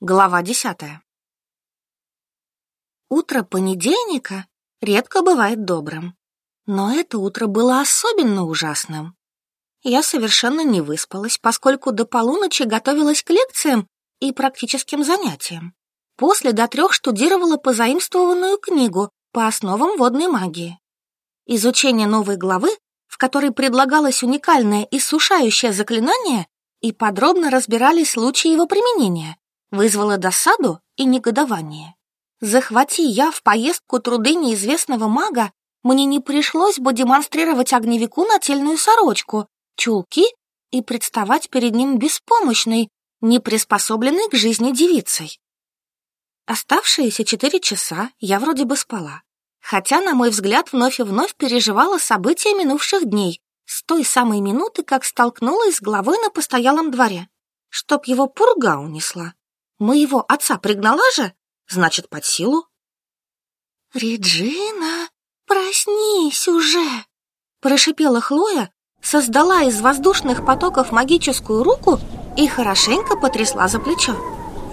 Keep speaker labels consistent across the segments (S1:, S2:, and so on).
S1: Глава десятая. Утро понедельника редко бывает добрым, но это утро было особенно ужасным. Я совершенно не выспалась, поскольку до полуночи готовилась к лекциям и практическим занятиям. После до трех штудировала позаимствованную книгу по основам водной магии. Изучение новой главы, в которой предлагалось уникальное и сушающее заклинание, и подробно разбирались случаи его применения — вызвало досаду и негодование. Захвати я в поездку труды неизвестного мага, мне не пришлось бы демонстрировать огневику нательную сорочку, чулки и представать перед ним беспомощной, не приспособленной к жизни девицей. Оставшиеся четыре часа я вроде бы спала, хотя, на мой взгляд, вновь и вновь переживала события минувших дней, с той самой минуты, как столкнулась с главой на постоялом дворе, чтоб его пурга унесла моего отца пригнала же, значит, под силу. «Реджина, проснись уже!» – прошипела Хлоя, создала из воздушных потоков магическую руку и хорошенько потрясла за плечо.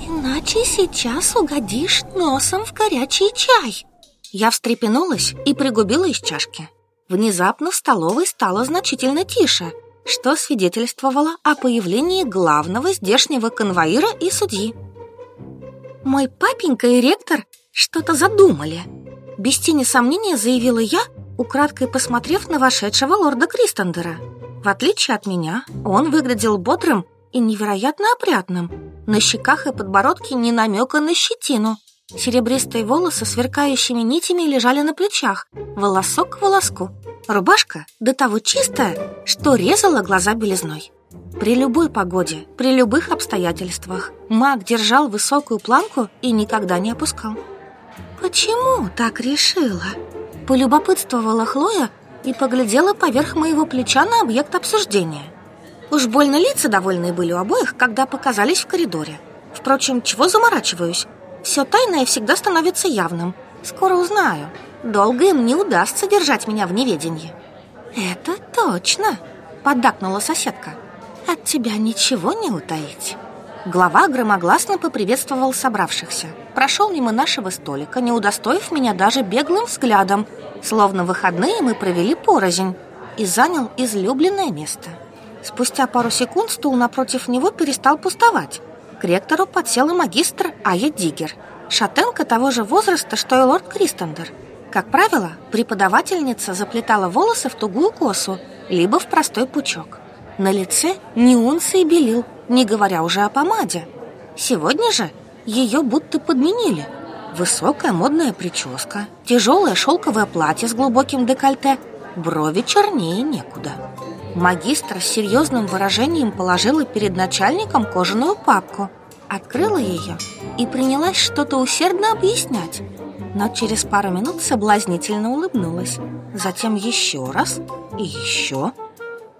S1: «Иначе сейчас угодишь носом в горячий чай!» Я встрепенулась и пригубила из чашки. Внезапно в столовой стало значительно тише – что свидетельствовало о появлении главного здешнего конвоира и судьи. «Мой папенька и ректор что-то задумали», — без тени сомнения заявила я, украдкой посмотрев на вошедшего лорда Кристендера. В отличие от меня, он выглядел бодрым и невероятно опрятным. На щеках и подбородке не намека на щетину. Серебристые волосы сверкающими нитями лежали на плечах, волосок к волоску. Рубашка до того чистая, что резала глаза белизной. При любой погоде, при любых обстоятельствах маг держал высокую планку и никогда не опускал. «Почему так решила?» – полюбопытствовала Хлоя и поглядела поверх моего плеча на объект обсуждения. Уж больно лица довольные были у обоих, когда показались в коридоре. Впрочем, чего заморачиваюсь? Все тайное всегда становится явным. Скоро узнаю. Долго им не удастся держать меня в неведении. «Это точно!» – поддакнула соседка – от тебя ничего не утаить. Глава громогласно поприветствовал собравшихся. Прошел мимо нашего столика, не удостоив меня даже беглым взглядом, словно выходные мы провели порознь, и занял излюбленное место. Спустя пару секунд стул напротив него перестал пустовать. К ректору подсел магистр Ая Дигер, шатенка того же возраста, что и лорд Кристендер. Как правило, преподавательница заплетала волосы в тугую косу, либо в простой пучок. На лице ни унса и белил, не говоря уже о помаде. Сегодня же ее будто подменили. Высокая модная прическа, тяжелое шелковое платье с глубоким декольте, брови чернее некуда. Магистр с серьезным выражением положила перед начальником кожаную папку, открыла ее и принялась что-то усердно объяснять, но через пару минут соблазнительно улыбнулась, затем еще раз и еще раз.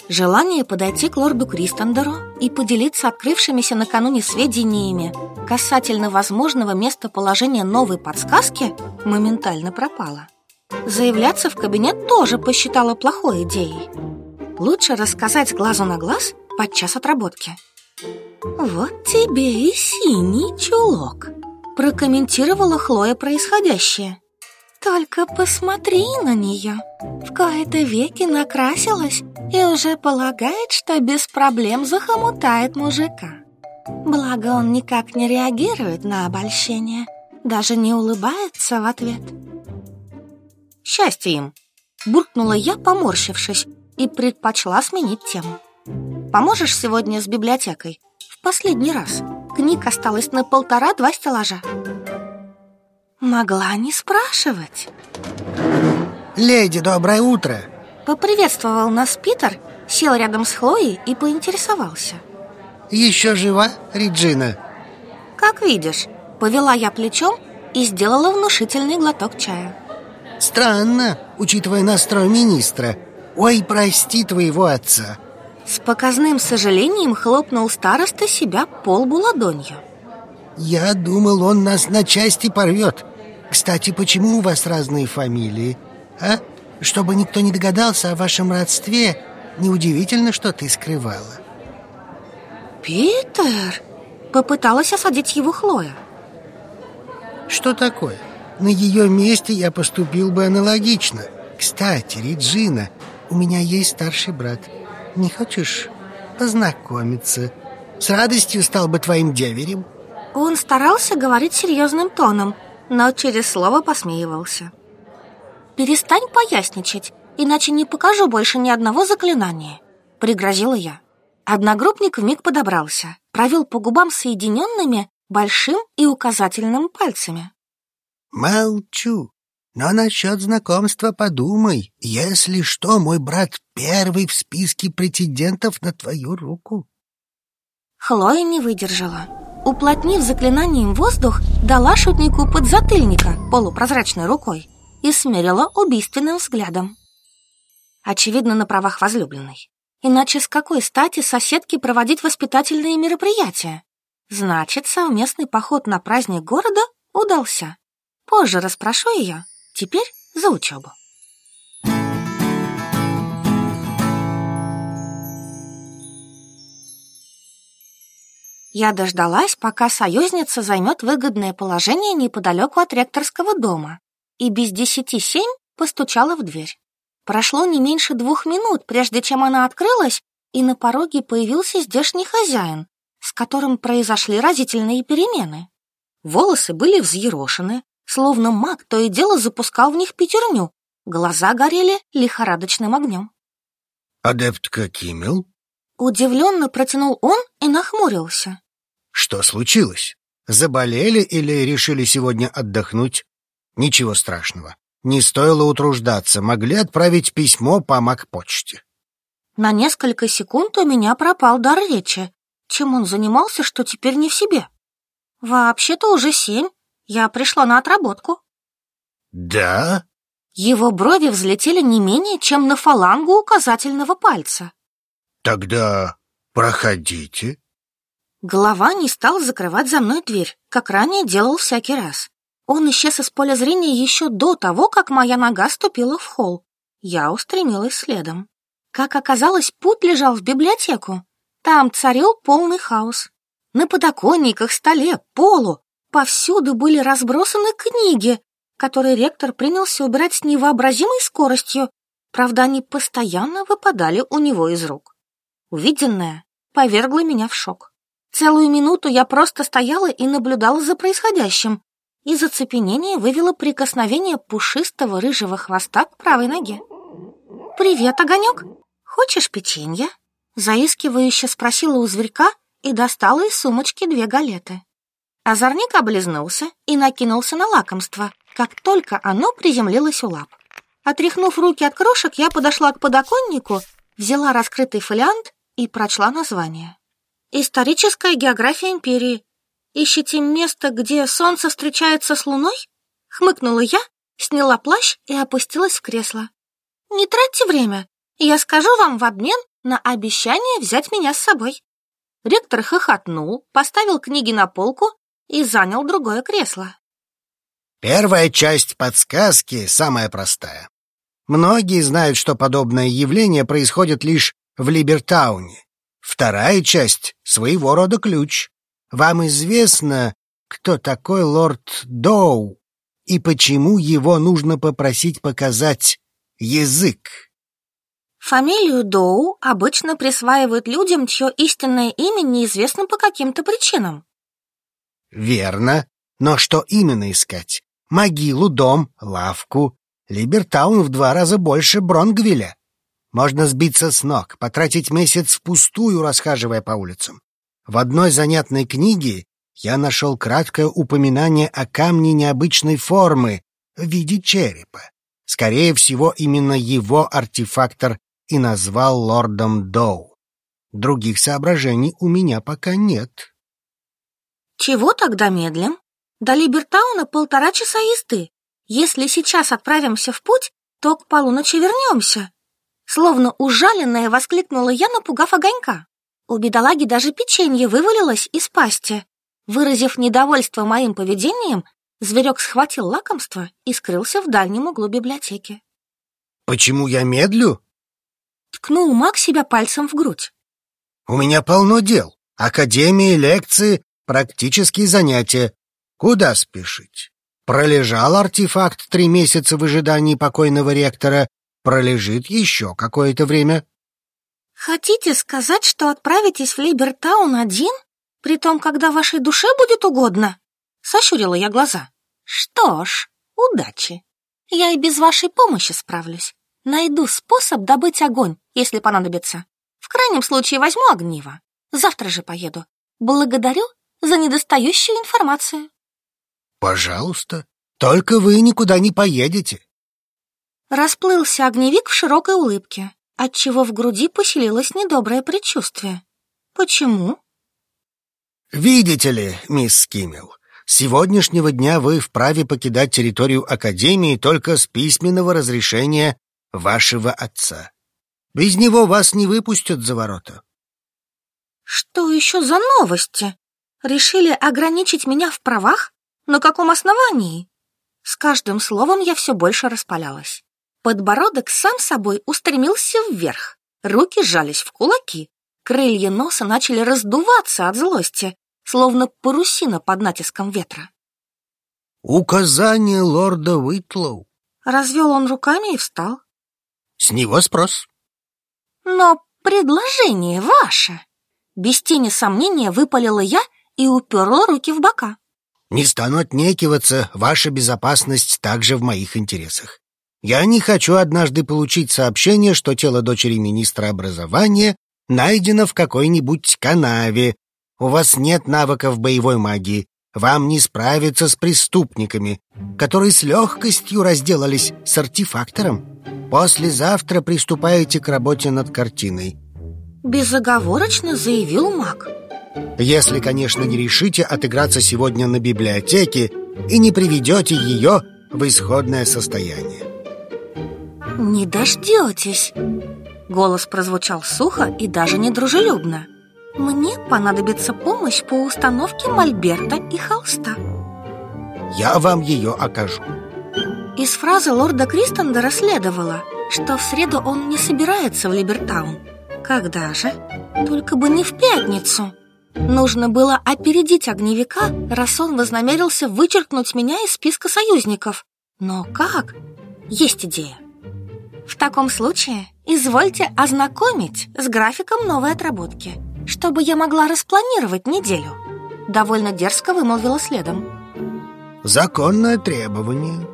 S1: Желание подойти к лорду Кристендеру и поделиться открывшимися накануне сведениями касательно возможного местоположения новой подсказки моментально пропало. Заявляться в кабинет тоже посчитала плохой идеей. Лучше рассказать глазу на глаз под час отработки. «Вот тебе и синий чулок», прокомментировала Хлоя происходящее – только посмотри на нее. В кои-то веки накрасилась и уже полагает, что без проблем захомутает мужика. Благо он никак не реагирует на обольщение, даже не улыбается в ответ. «Счастье им!» – буркнула я, поморщившись, и предпочла сменить тему. «Поможешь сегодня с библиотекой? В последний раз. Книг осталось на полтора-два стеллажа». Могла не спрашивать.
S2: Леди, доброе утро.
S1: Поприветствовал нас Питер, сел рядом с Хлоей и поинтересовался.
S2: Еще жива, Реджина?
S1: Как видишь, повела я плечом и сделала внушительный глоток чая.
S2: Странно, учитывая настрой министра. Ой, прости твоего отца.
S1: С показным сожалением хлопнул староста себя полбу ладонью.
S2: Я думал, он нас на части порвет. Кстати, почему у вас разные фамилии? А? Чтобы никто не догадался о вашем родстве, неудивительно, что ты скрывала.
S1: Питер? Попыталась осадить его Хлоя.
S2: Что такое? На ее месте я поступил бы аналогично. Кстати, Реджина, у меня есть старший брат. Не хочешь познакомиться? С радостью стал бы твоим деверем.
S1: Он старался говорить серьезным тоном, но через слово посмеивался. «Перестань поясничать, иначе не покажу больше ни одного заклинания», — пригрозила я. Одногруппник вмиг подобрался, провел по губам соединенными большим и указательным пальцами.
S2: «Молчу, но насчет знакомства подумай. Если что, мой брат первый в списке претендентов на твою руку».
S1: Хлоя не выдержала уплотнив заклинанием воздух, дала шутнику подзатыльника полупрозрачной рукой и смерила убийственным взглядом. Очевидно, на правах возлюбленной. Иначе с какой стати соседки проводить воспитательные мероприятия? Значит, совместный поход на праздник города удался. Позже расспрошу ее, теперь за учебу. Я дождалась, пока союзница займет выгодное положение неподалеку от ректорского дома, и без десяти семь постучала в дверь. Прошло не меньше двух минут, прежде чем она открылась, и на пороге появился здешний хозяин, с которым произошли разительные перемены. Волосы были взъерошены, словно маг то и дело запускал в них пятерню, глаза горели лихорадочным огнем.
S2: «Адептка Киммел?»
S1: Удивленно протянул он и нахмурился.
S2: Что случилось? Заболели или решили сегодня отдохнуть? Ничего страшного. Не стоило утруждаться, могли отправить письмо по МакПочте.
S1: На несколько секунд у меня пропал дар речи. Чем он занимался, что теперь не в себе? Вообще-то уже семь. Я пришла на отработку.
S2: Да?
S1: Его брови взлетели не менее, чем на фалангу указательного пальца.
S2: Тогда проходите.
S1: Глава не стал закрывать за мной дверь, как ранее делал всякий раз. Он исчез из поля зрения еще до того, как моя нога ступила в холл. Я устремилась следом. Как оказалось, путь лежал в библиотеку. Там царил полный хаос. На подоконниках, столе, полу повсюду были разбросаны книги, которые ректор принялся убирать с невообразимой скоростью. Правда, они постоянно выпадали у него из рук. Увиденное повергло меня в шок. Целую минуту я просто стояла и наблюдала за происходящим. Из оцепенения вывело прикосновение пушистого рыжего хвоста к правой ноге. «Привет, огонек! Хочешь печенье?» Заискивающе спросила у зверька и достала из сумочки две галеты. Озорник облизнулся и накинулся на лакомство, как только оно приземлилось у лап. Отряхнув руки от крошек, я подошла к подоконнику, взяла раскрытый фолиант и прочла название. Историческая география империи. Ищите место, где солнце встречается с луной? Хмыкнула я, сняла плащ и опустилась в кресло. Не тратьте время. Я скажу вам в обмен на обещание взять меня с собой. Ректор хохотнул, поставил книги на полку и занял другое кресло.
S2: Первая часть подсказки самая простая. Многие знают, что подобное явление происходит лишь в Либертауне, Вторая часть своего рода ключ. Вам известно, кто такой лорд Доу и почему его нужно попросить показать язык.
S1: Фамилию Доу обычно присваивают людям, чье истинное имя неизвестно по каким-то причинам.
S2: Верно. Но что именно искать? Могилу, дом, лавку. Либертаун в два раза больше Бронгвилля. Можно сбиться с ног, потратить месяц впустую, расхаживая по улицам. В одной занятной книге я нашел краткое упоминание о камне необычной формы в виде черепа. Скорее всего, именно его артефактор и назвал лордом Доу. Других соображений у меня пока нет.
S1: Чего тогда медлим? До Либертауна полтора часа езды. Если сейчас отправимся в путь, то к полуночи вернемся. Словно ужаленная воскликнула я, напугав огонька. У бедолаги даже печенье вывалилось из пасти. Выразив недовольство моим поведением, зверек схватил лакомство и скрылся в дальнем углу библиотеки.
S2: «Почему я медлю?»
S1: Ткнул маг себя пальцем в грудь.
S2: «У меня полно дел. Академии, лекции, практические занятия. Куда спешить?» Пролежал артефакт три месяца в ожидании покойного ректора, пролежит еще какое-то время.
S1: Хотите сказать, что отправитесь в Либертаун один, при том, когда вашей душе будет угодно? Сощурила я глаза. Что ж, удачи. Я и без вашей помощи справлюсь. Найду способ добыть огонь, если понадобится. В крайнем случае возьму огниво. Завтра же поеду. Благодарю за недостающую информацию.
S2: Пожалуйста, только вы никуда не поедете.
S1: Расплылся огневик в широкой улыбке, отчего в груди поселилось недоброе предчувствие. «Почему?»
S2: «Видите ли, мисс Киммел, с сегодняшнего дня вы вправе покидать территорию Академии только с письменного разрешения вашего отца. Без него вас не выпустят за ворота».
S1: «Что еще за новости? Решили ограничить меня в правах? На каком основании?» С каждым словом я все больше распалялась. Подбородок сам собой устремился вверх. Руки сжались в кулаки. Крылья носа начали раздуваться от злости, словно парусина под натиском ветра.
S2: «Указание лорда Уитлоу!»
S1: Развел он руками и встал.
S2: «С него спрос!»
S1: «Но предложение ваше!» Без тени сомнения выпалила я и уперла руки в бока.
S2: «Не стану отнекиваться, ваша безопасность также в моих интересах. Я не хочу однажды получить сообщение, что тело дочери министра образования найдено в какой-нибудь канаве. У вас нет навыков боевой магии. Вам не справиться с преступниками, которые с легкостью разделались с артефактором. Послезавтра приступаете к работе над картиной.
S1: Безоговорочно заявил маг.
S2: Если, конечно, не решите отыграться сегодня на библиотеке и не приведете ее в исходное состояние.
S1: «Не дождетесь!» Голос прозвучал сухо и даже недружелюбно. «Мне понадобится помощь по установке мольберта и холста».
S2: «Я вам ее окажу».
S1: Из фразы лорда Кристендера расследовала, что в среду он не собирается в Либертаун. Когда же? Только бы не в пятницу. Нужно было опередить огневика, раз он вознамерился вычеркнуть меня из списка союзников. Но как? Есть идея. В таком случае, извольте ознакомить с графиком новой отработки, чтобы я могла распланировать неделю. Довольно дерзко вымолвила следом.
S2: Законное требование.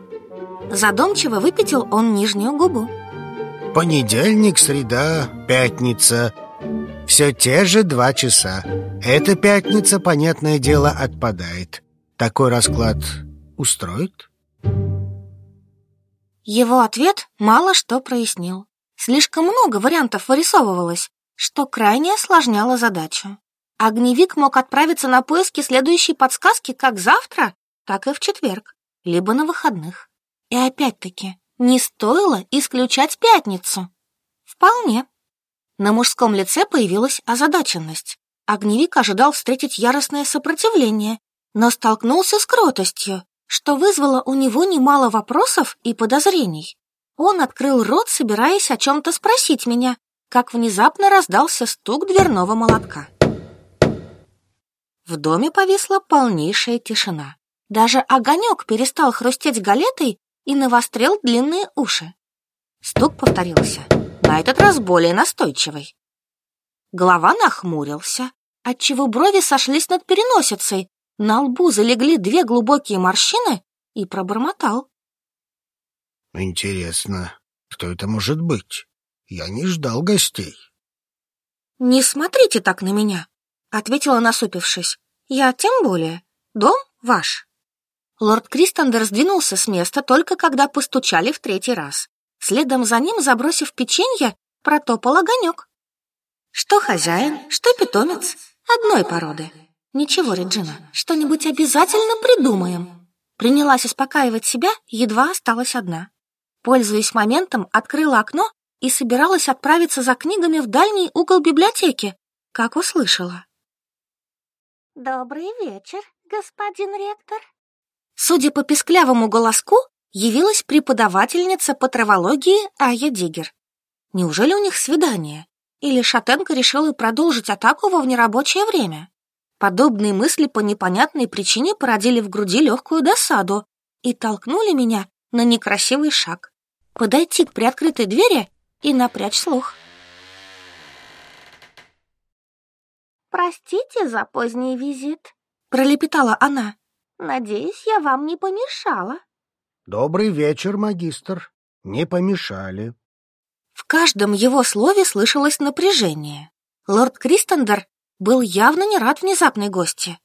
S1: Задумчиво выпятил он нижнюю губу.
S2: Понедельник, среда, пятница. Все те же два часа. Эта пятница, понятное дело, отпадает. Такой расклад устроит?
S1: Его ответ мало что прояснил. Слишком много вариантов вырисовывалось, что крайне осложняло задачу. Огневик мог отправиться на поиски следующей подсказки как завтра, так и в четверг, либо на выходных. И опять-таки, не стоило исключать пятницу. Вполне. На мужском лице появилась озадаченность. Огневик ожидал встретить яростное сопротивление, но столкнулся с кротостью, что вызвало у него немало вопросов и подозрений. Он открыл рот, собираясь о чем-то спросить меня, как внезапно раздался стук дверного молотка. В доме повисла полнейшая тишина. Даже огонек перестал хрустеть галетой и навострел длинные уши. Стук повторился, на этот раз более настойчивый. Голова нахмурился, отчего брови сошлись над переносицей, на лбу залегли две глубокие морщины и пробормотал.
S2: «Интересно, кто это может быть? Я не ждал гостей».
S1: «Не смотрите так на меня», — ответила, насупившись. «Я тем более. Дом ваш». Лорд Кристендер сдвинулся с места только когда постучали в третий раз. Следом за ним, забросив печенье, протопал огонек. «Что хозяин, что питомец, одной породы», Ничего, Реджина, что-нибудь обязательно придумаем. Принялась успокаивать себя, едва осталась одна. Пользуясь моментом, открыла окно и собиралась отправиться за книгами в дальний угол библиотеки, как услышала. «Добрый вечер, господин ректор!» Судя по песклявому голоску, явилась преподавательница по травологии Ая Дигер. Неужели у них свидание? Или шатенка решила продолжить атаку во внерабочее время? Подобные мысли по непонятной причине породили в груди легкую досаду и толкнули меня на некрасивый шаг. Подойти к приоткрытой двери и напрячь слух.
S3: «Простите за поздний визит», —
S1: пролепетала она.
S3: «Надеюсь, я вам не помешала».
S2: «Добрый вечер, магистр. Не помешали».
S1: В каждом его слове слышалось напряжение. Лорд Кристендер был явно не рад внезапной гости.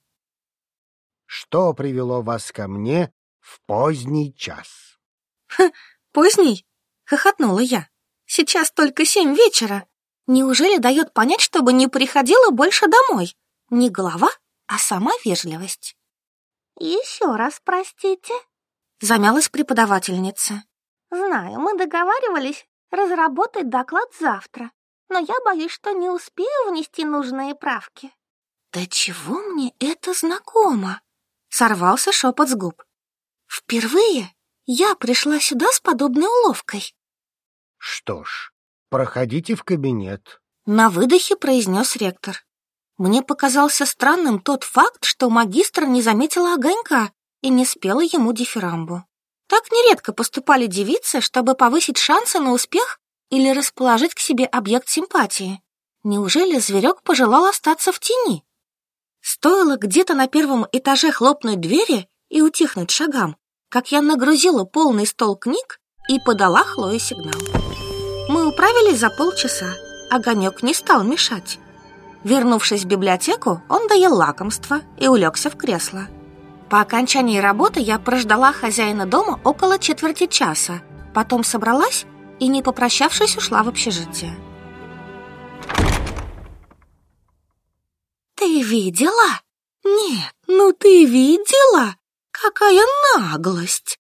S2: «Что привело вас ко мне в поздний час?»
S1: Ха, «Поздний?» — хохотнула я. «Сейчас только семь вечера. Неужели дает понять, чтобы не приходила больше домой? Не голова, а сама вежливость».
S3: «Еще раз простите», —
S1: замялась преподавательница.
S3: «Знаю, мы договаривались разработать доклад завтра, но я боюсь, что не успею внести нужные правки».
S1: «Да чего мне это знакомо?» — сорвался шепот с губ. «Впервые я пришла сюда с подобной уловкой».
S2: «Что ж, проходите в кабинет», —
S1: на выдохе произнес ректор. Мне показался странным тот факт, что магистр не заметила огонька и не спела ему дифирамбу. Так нередко поступали девицы, чтобы повысить шансы на успех или расположить к себе объект симпатии. Неужели зверек пожелал остаться в тени? Стоило где-то на первом этаже хлопнуть двери и утихнуть шагам, как я нагрузила полный стол книг и подала Хлое сигнал. Мы управились за полчаса, огонек не стал мешать. Вернувшись в библиотеку, он доел лакомство и улегся в кресло. По окончании работы я прождала хозяина дома около четверти часа, потом собралась и, не попрощавшись, ушла в общежитие. «Ты видела? Нет, ну ты видела? Какая наглость!»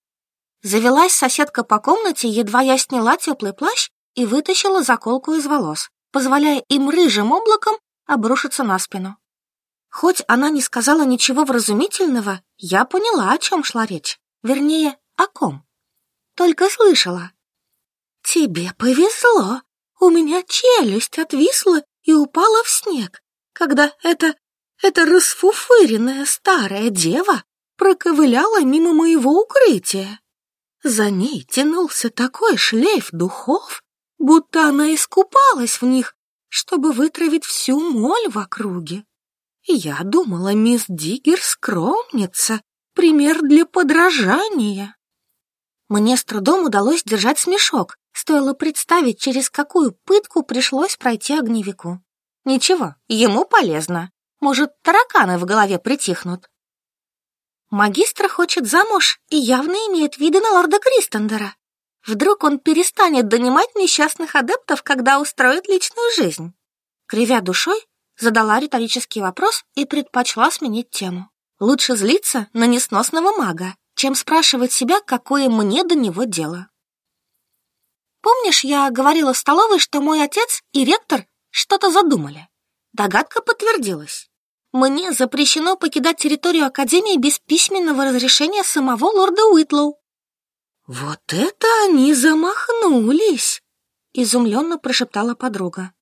S1: Завелась соседка по комнате, едва я сняла теплый плащ и вытащила заколку из волос, позволяя им рыжим облаком обрушиться на спину. Хоть она не сказала ничего вразумительного, я поняла, о чем шла речь. Вернее, о ком. Только слышала. «Тебе повезло! У меня челюсть отвисла и упала в снег, когда эта... эта расфуфыренная старая дева проковыляла мимо моего укрытия. За ней тянулся такой шлейф духов, будто она искупалась в них, чтобы вытравить всю моль в округе. Я думала, мисс Диггер скромница, пример для подражания. Мне с трудом удалось держать смешок, Стоило представить, через какую пытку пришлось пройти огневику. Ничего, ему полезно. Может, тараканы в голове притихнут. Магистр хочет замуж и явно имеет виды на лорда Кристендера. Вдруг он перестанет донимать несчастных адептов, когда устроит личную жизнь? Кривя душой, задала риторический вопрос и предпочла сменить тему. Лучше злиться на несносного мага, чем спрашивать себя, какое мне до него дело. Помнишь, я говорила в столовой, что мой отец и ректор что-то задумали? Догадка подтвердилась. Мне запрещено покидать территорию Академии без письменного разрешения самого лорда Уитлоу. Вот это они замахнулись! Изумленно прошептала подруга.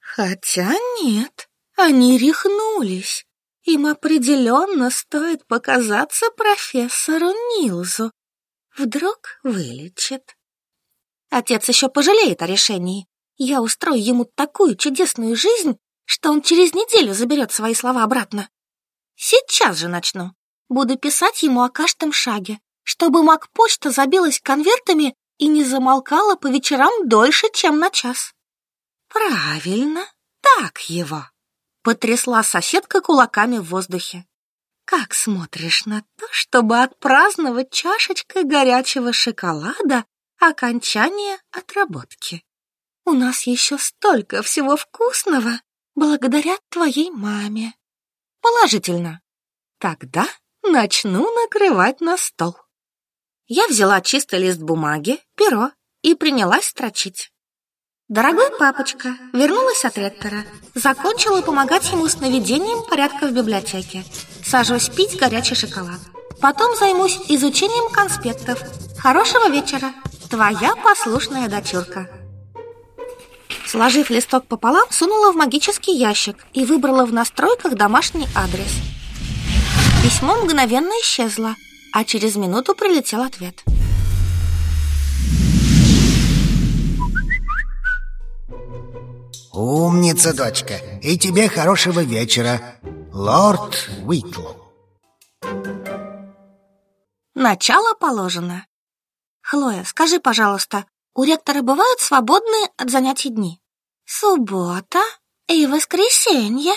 S1: Хотя нет, они рехнулись. Им определенно стоит показаться профессору Нилзу. Вдруг вылечит. Отец еще пожалеет о решении. Я устрою ему такую чудесную жизнь, что он через неделю заберет свои слова обратно. Сейчас же начну. Буду писать ему о каждом шаге, чтобы Макпочта забилась конвертами и не замолкала по вечерам дольше, чем на час. Правильно, так его. Потрясла соседка кулаками в воздухе. Как смотришь на то, чтобы отпраздновать чашечкой горячего шоколада окончание отработки. У нас еще столько всего вкусного благодаря твоей маме. Положительно. Тогда начну накрывать на стол. Я взяла чистый лист бумаги, перо и принялась строчить. Дорогой папочка, вернулась от ректора. Закончила помогать ему с наведением порядка в библиотеке. Сажусь пить горячий шоколад. Потом займусь изучением конспектов. Хорошего вечера! Твоя послушная дочурка. Сложив листок пополам, сунула в магический ящик и выбрала в настройках домашний адрес. Письмо мгновенно исчезло, а через минуту прилетел ответ.
S2: Умница, дочка, и тебе хорошего вечера, лорд Уитлоу.
S1: Начало положено. Хлоя, скажи, пожалуйста, у ректора бывают свободные от занятий дни? Суббота и воскресенье.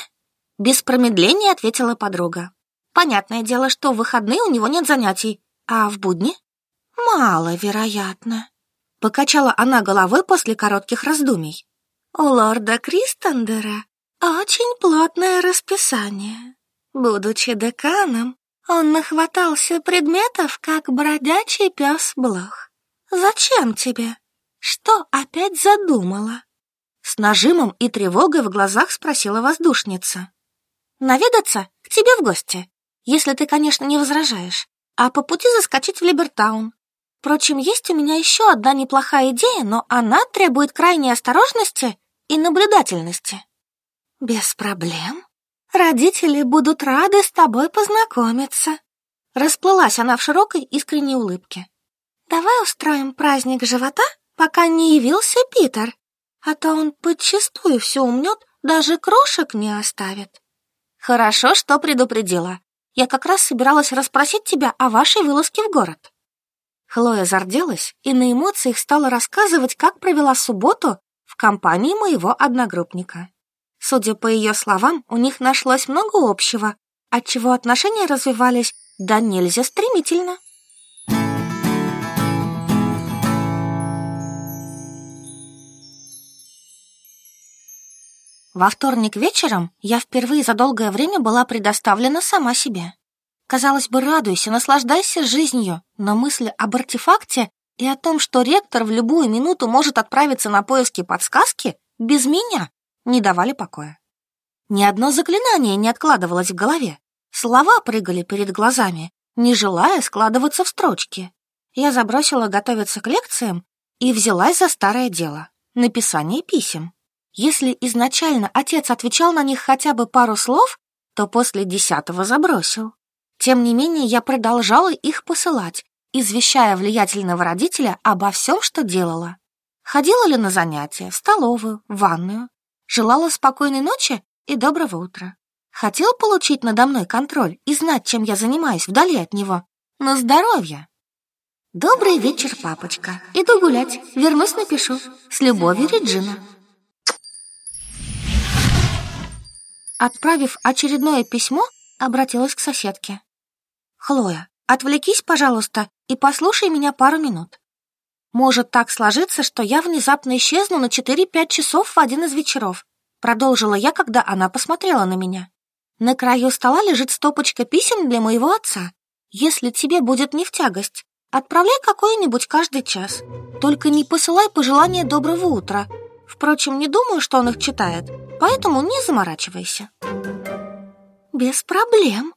S1: Без промедления ответила подруга. Понятное дело, что в выходные у него нет занятий, а в будни? Маловероятно. Покачала она головой после коротких раздумий. У лорда Кристендера очень плотное расписание. Будучи деканом, он нахватался предметов, как бродячий пес блох. «Зачем тебе? Что опять задумала?» С нажимом и тревогой в глазах спросила воздушница. «Наведаться к тебе в гости, если ты, конечно, не возражаешь, а по пути заскочить в Либертаун. Впрочем, есть у меня еще одна неплохая идея, но она требует крайней осторожности и наблюдательности». «Без проблем», Родители будут рады с тобой познакомиться. Расплылась она в широкой искренней улыбке. Давай устроим праздник живота, пока не явился Питер, а то он подчастую все умнет, даже крошек не оставит. Хорошо, что предупредила. Я как раз собиралась расспросить тебя о вашей вылазке в город. Хлоя зарделась и на эмоциях стала рассказывать, как провела субботу в компании моего одногруппника. Судя по ее словам, у них нашлось много общего, отчего отношения развивались да нельзя стремительно. Во вторник вечером я впервые за долгое время была предоставлена сама себе. Казалось бы, радуйся, наслаждайся жизнью, но мысль об артефакте и о том, что ректор в любую минуту может отправиться на поиски подсказки, без меня не давали покоя. Ни одно заклинание не откладывалось в голове. Слова прыгали перед глазами, не желая складываться в строчки. Я забросила готовиться к лекциям и взялась за старое дело — написание писем. Если изначально отец отвечал на них хотя бы пару слов, то после десятого забросил. Тем не менее, я продолжала их посылать, извещая влиятельного родителя обо всем, что делала. Ходила ли на занятия, в столовую, в ванную, желала спокойной ночи и доброго утра. Хотел получить надо мной контроль и знать, чем я занимаюсь вдали от него. Но здоровье! Добрый вечер, папочка. Иду гулять. Вернусь, напишу. С любовью, Реджина. Отправив очередное письмо, обратилась к соседке. «Хлоя, отвлекись, пожалуйста, и послушай меня пару минут. «Может так сложиться, что я внезапно исчезну на 4-5 часов в один из вечеров», продолжила я, когда она посмотрела на меня. «На краю стола лежит стопочка писем для моего отца. Если тебе будет не в тягость, отправляй какое-нибудь каждый час. Только не посылай пожелания доброго утра. Впрочем, не думаю, что он их читает, поэтому не заморачивайся». «Без проблем»,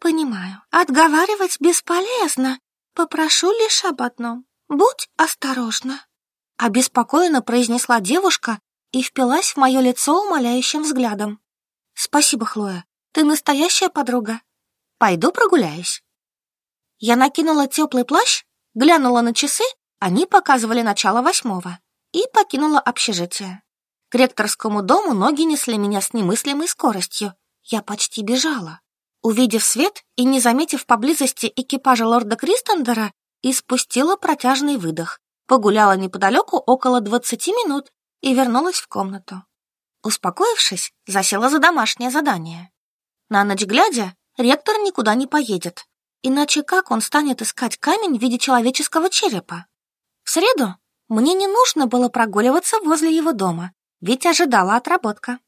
S1: «Понимаю. Отговаривать бесполезно. Попрошу лишь об одном будь осторожна», — обеспокоенно произнесла девушка и впилась в мое лицо умоляющим взглядом. «Спасибо, Хлоя, ты настоящая подруга. Пойду прогуляюсь». Я накинула теплый плащ, глянула на часы, они показывали начало восьмого, и покинула общежитие. К ректорскому дому ноги несли меня с немыслимой скоростью. Я почти бежала. Увидев свет и не заметив поблизости экипажа лорда Кристендера, и спустила протяжный выдох, погуляла неподалеку около двадцати минут и вернулась в комнату. Успокоившись, засела за домашнее задание. На ночь глядя, ректор никуда не поедет, иначе как он станет искать камень в виде человеческого черепа? В среду мне не нужно было прогуливаться возле его дома, ведь ожидала отработка.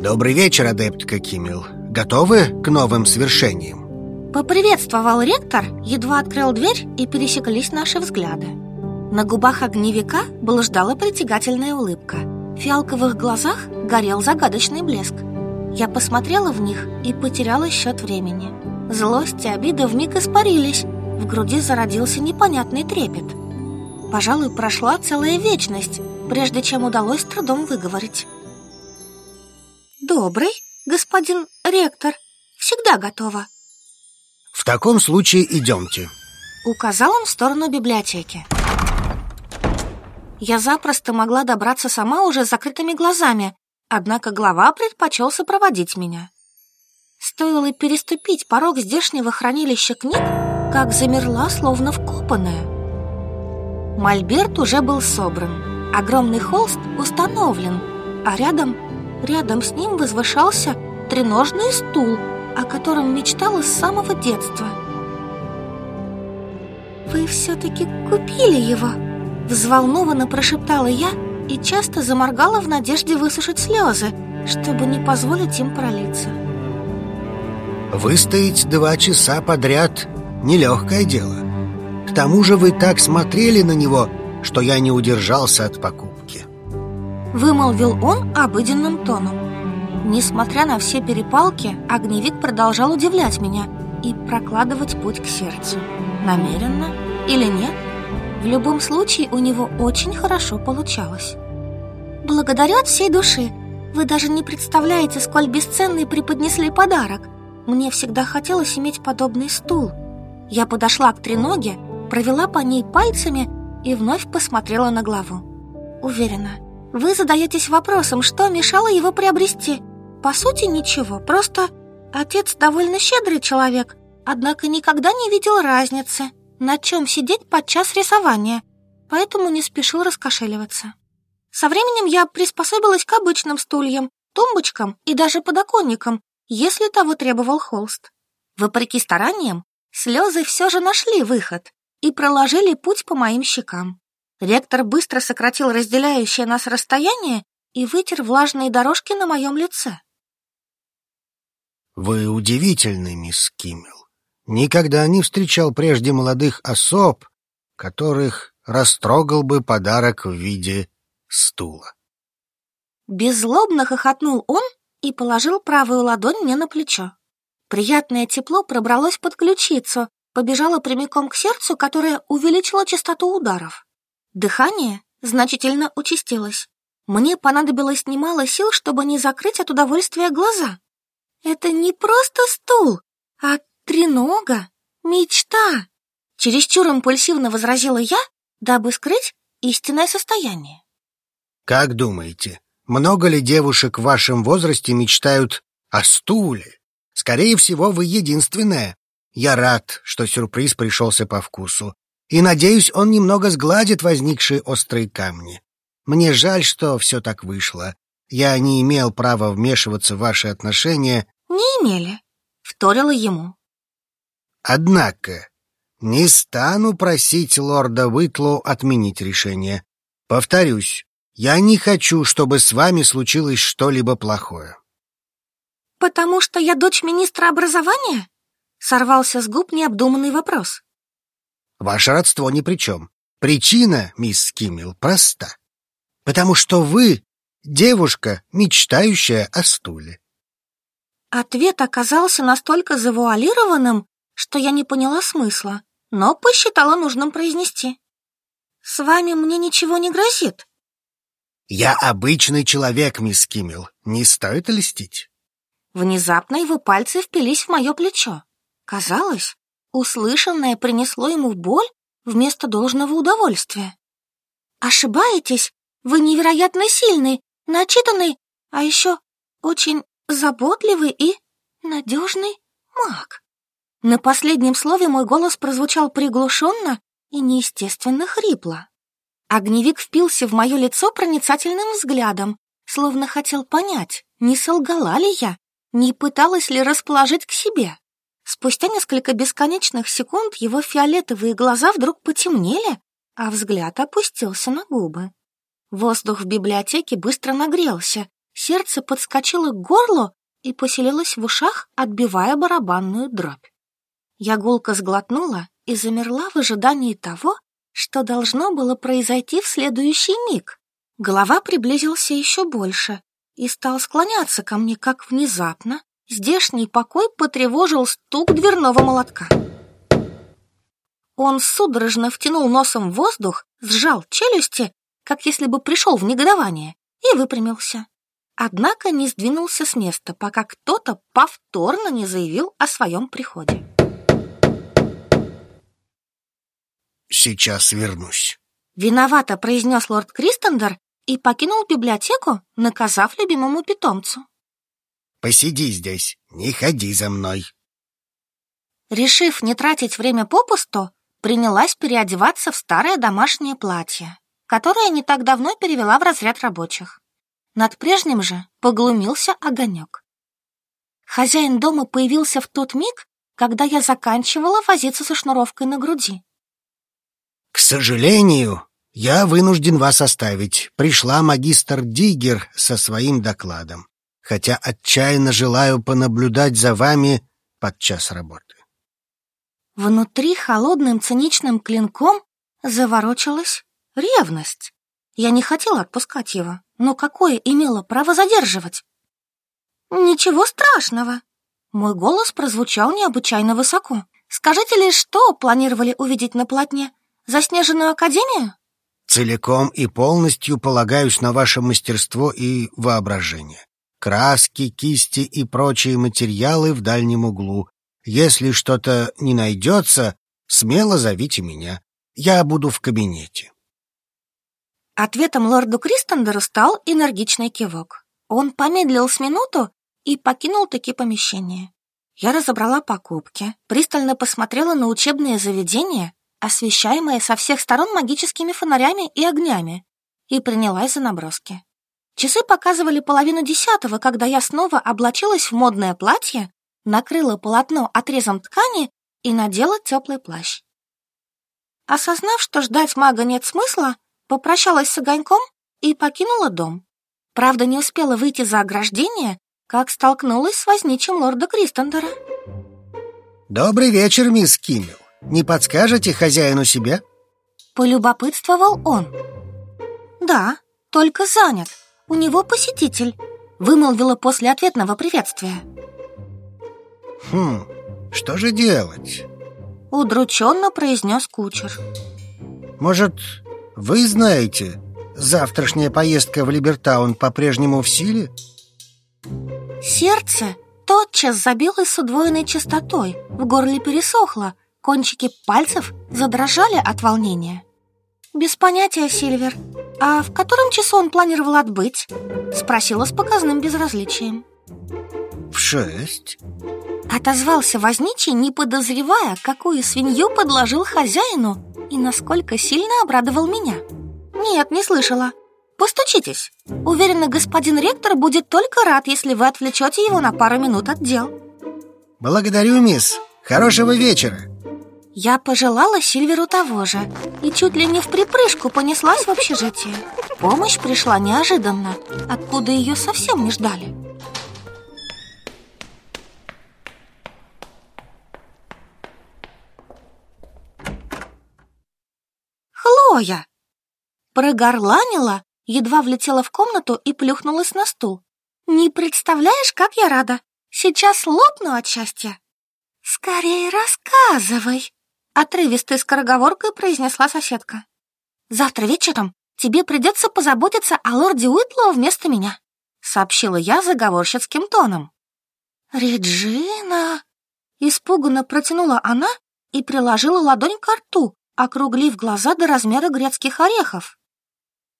S2: Добрый вечер, адепт Кимил. Готовы к новым свершениям?
S1: Поприветствовал ректор, едва открыл дверь и пересеклись наши взгляды. На губах огневика блуждала притягательная улыбка. В фиалковых глазах горел загадочный блеск. Я посмотрела в них и потеряла счет времени. Злость и обида вмиг испарились. В груди зародился непонятный трепет. Пожалуй, прошла целая вечность, прежде чем удалось трудом выговорить. «Добрый?» господин ректор всегда готова.
S2: В таком случае идемте.
S1: Указал он в сторону библиотеки. Я запросто могла добраться сама уже с закрытыми глазами, однако глава предпочел сопроводить меня. Стоило переступить порог здешнего хранилища книг, как замерла, словно вкопанная. Мольберт уже был собран, огромный холст установлен, а рядом Рядом с ним возвышался треножный стул, о котором мечтала с самого детства. «Вы все-таки купили его!» Взволнованно прошептала я и часто заморгала в надежде высушить слезы, чтобы не позволить им пролиться.
S2: «Выстоять два часа подряд — нелегкое дело. К тому же вы так смотрели на него, что я не удержался от покупки.
S1: Вымолвил он обыденным тоном. Несмотря на все перепалки, огневик продолжал удивлять меня и прокладывать путь к сердцу. Намеренно или нет? В любом случае у него очень хорошо получалось. Благодарю от всей души. Вы даже не представляете, сколь бесценный преподнесли подарок. Мне всегда хотелось иметь подобный стул. Я подошла к треноге, провела по ней пальцами и вновь посмотрела на главу. Уверена, вы задаетесь вопросом, что мешало его приобрести? По сути, ничего, просто отец довольно щедрый человек, однако никогда не видел разницы, на чем сидеть под час рисования, поэтому не спешил раскошеливаться. Со временем я приспособилась к обычным стульям, тумбочкам и даже подоконникам, если того требовал холст. Вопреки стараниям, слезы все же нашли выход и проложили путь по моим щекам. Ректор быстро сократил разделяющее нас расстояние и вытер влажные дорожки на моем лице.
S2: «Вы удивительны, мисс Киммел. Никогда не встречал прежде молодых особ, которых растрогал бы подарок в виде стула».
S1: Беззлобно хохотнул он и положил правую ладонь мне на плечо. Приятное тепло пробралось под ключицу, побежало прямиком к сердцу, которое увеличило частоту ударов. Дыхание значительно участилось. Мне понадобилось немало сил, чтобы не закрыть от удовольствия глаза. Это не просто стул, а тренога, мечта. Чересчур импульсивно возразила я, дабы скрыть истинное состояние.
S2: Как думаете, много ли девушек в вашем возрасте мечтают о стуле? Скорее всего, вы единственная. Я рад, что сюрприз пришелся по вкусу. И, надеюсь, он немного сгладит возникшие острые камни. Мне жаль, что все так вышло. Я не имел права вмешиваться в ваши отношения.
S1: Не имели, вторила ему.
S2: Однако, не стану просить лорда Вытлоу отменить решение. Повторюсь, я не хочу, чтобы с вами случилось что-либо плохое.
S1: Потому что я дочь министра образования? Сорвался с губ необдуманный вопрос.
S2: Ваше родство ни при чем. Причина, мисс Киммел, проста. Потому что вы девушка, мечтающая о стуле.
S1: Ответ оказался настолько завуалированным, что я не поняла смысла, но посчитала нужным произнести. «С вами мне ничего не грозит».
S2: «Я обычный человек, мисс Киммел. Не стоит листить.
S1: Внезапно его пальцы впились в мое плечо. Казалось, Услышанное принесло ему боль вместо должного удовольствия. Ошибаетесь, вы невероятно сильный, начитанный, а еще очень заботливый и надежный маг. На последнем слове мой голос прозвучал приглушенно и неестественно хрипло. Огневик впился в мое лицо проницательным взглядом, словно хотел понять, не солгала ли я, не пыталась ли расположить к себе. Спустя несколько бесконечных секунд его фиолетовые глаза вдруг потемнели, а взгляд опустился на губы. Воздух в библиотеке быстро нагрелся, сердце подскочило к горлу и поселилось в ушах, отбивая барабанную дробь. Я гулко сглотнула и замерла в ожидании того, что должно было произойти в следующий миг. Голова приблизился еще больше и стал склоняться ко мне как внезапно, Здешний покой потревожил стук дверного молотка. Он судорожно втянул носом воздух, сжал челюсти, как если бы пришел в негодование, и выпрямился. Однако не сдвинулся с места, пока кто-то повторно не заявил о своем приходе.
S2: «Сейчас вернусь», —
S1: виновато произнес лорд Кристендер и покинул библиотеку, наказав любимому питомцу.
S2: Посиди здесь, не ходи за мной.
S1: Решив не тратить время попусту, принялась переодеваться в старое домашнее платье, которое не так давно перевела в разряд рабочих. Над прежним же поглумился огонек. Хозяин дома появился в тот миг, когда я заканчивала возиться со шнуровкой на груди.
S2: «К сожалению, я вынужден вас оставить. Пришла магистр Дигер со своим докладом хотя отчаянно желаю понаблюдать за вами подчас работы.
S1: Внутри холодным циничным клинком заворочилась ревность. Я не хотела отпускать его, но какое имело право задерживать? Ничего страшного. Мой голос прозвучал необычайно высоко. Скажите ли, что планировали увидеть на полотне? Заснеженную академию?
S2: Целиком и полностью полагаюсь на ваше мастерство и воображение краски, кисти и прочие материалы в дальнем углу. Если что-то не найдется, смело зовите меня. Я буду в кабинете.
S1: Ответом лорду Кристендеру стал энергичный кивок. Он помедлил с минуту и покинул таки помещение. Я разобрала покупки, пристально посмотрела на учебное заведение, освещаемое со всех сторон магическими фонарями и огнями, и принялась за наброски. Часы показывали половину десятого, когда я снова облачилась в модное платье, накрыла полотно отрезом ткани и надела теплый плащ. Осознав, что ждать мага нет смысла, попрощалась с огоньком и покинула дом. Правда, не успела выйти за ограждение, как столкнулась с возничим лорда Кристендера.
S2: «Добрый вечер, мисс Киммел. Не подскажете хозяину себе?
S1: Полюбопытствовал он. «Да, только занят у него посетитель», — вымолвила после ответного приветствия.
S2: «Хм, что же делать?»
S1: — удрученно произнес кучер.
S2: «Может, вы знаете, завтрашняя поездка в Либертаун по-прежнему в силе?»
S1: Сердце тотчас забилось с удвоенной частотой, в горле пересохло, кончики пальцев задрожали от волнения. «Без понятия, Сильвер», «А в котором часу он планировал отбыть?» — спросила с показным безразличием.
S2: «В шесть».
S1: Отозвался возничий, не подозревая, какую свинью подложил хозяину и насколько сильно обрадовал меня. «Нет, не слышала. Постучитесь. Уверена, господин ректор будет только рад, если вы отвлечете его на пару минут от дел».
S2: «Благодарю, мисс. Хорошего вечера!»
S1: Я пожелала Сильверу того же и чуть ли не в припрыжку понеслась в общежитие. Помощь пришла неожиданно, откуда ее совсем не ждали. Хлоя! Прогорланила, едва влетела в комнату и плюхнулась на стул. Не представляешь, как я рада! Сейчас лопну от счастья! Скорее рассказывай! отрывистой скороговоркой произнесла соседка. «Завтра вечером тебе придется позаботиться о лорде Уитлоу вместо меня», сообщила я заговорщицким тоном. «Реджина!» Испуганно протянула она и приложила ладонь к рту, округлив глаза до размера грецких орехов.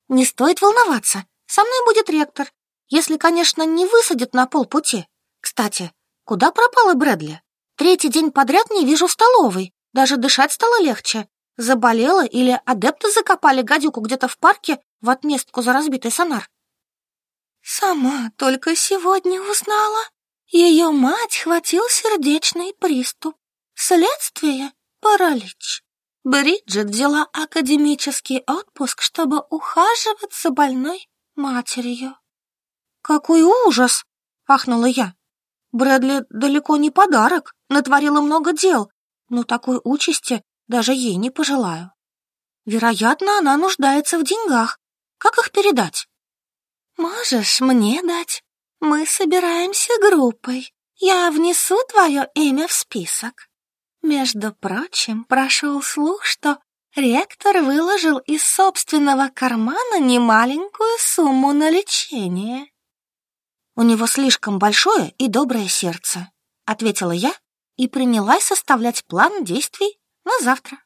S1: «Не стоит волноваться, со мной будет ректор, если, конечно, не высадит на полпути. Кстати, куда пропала Брэдли? Третий день подряд не вижу в столовой, даже дышать стало легче. Заболела или адепты закопали гадюку где-то в парке в отместку за разбитый сонар. Сама только сегодня узнала. Ее мать хватил сердечный приступ. Следствие — паралич. Бриджит взяла академический отпуск, чтобы ухаживать за больной матерью. «Какой ужас!» — ахнула я. «Брэдли далеко не подарок, натворила много дел, ну, но такой участи даже ей не пожелаю. Вероятно, она нуждается в деньгах. Как их передать? Можешь мне дать. Мы собираемся группой. Я внесу твое имя в список. Между прочим, прошел слух, что ректор выложил из собственного кармана немаленькую сумму на лечение. У него слишком большое и доброе сердце, ответила я и принялась составлять план действий на завтра.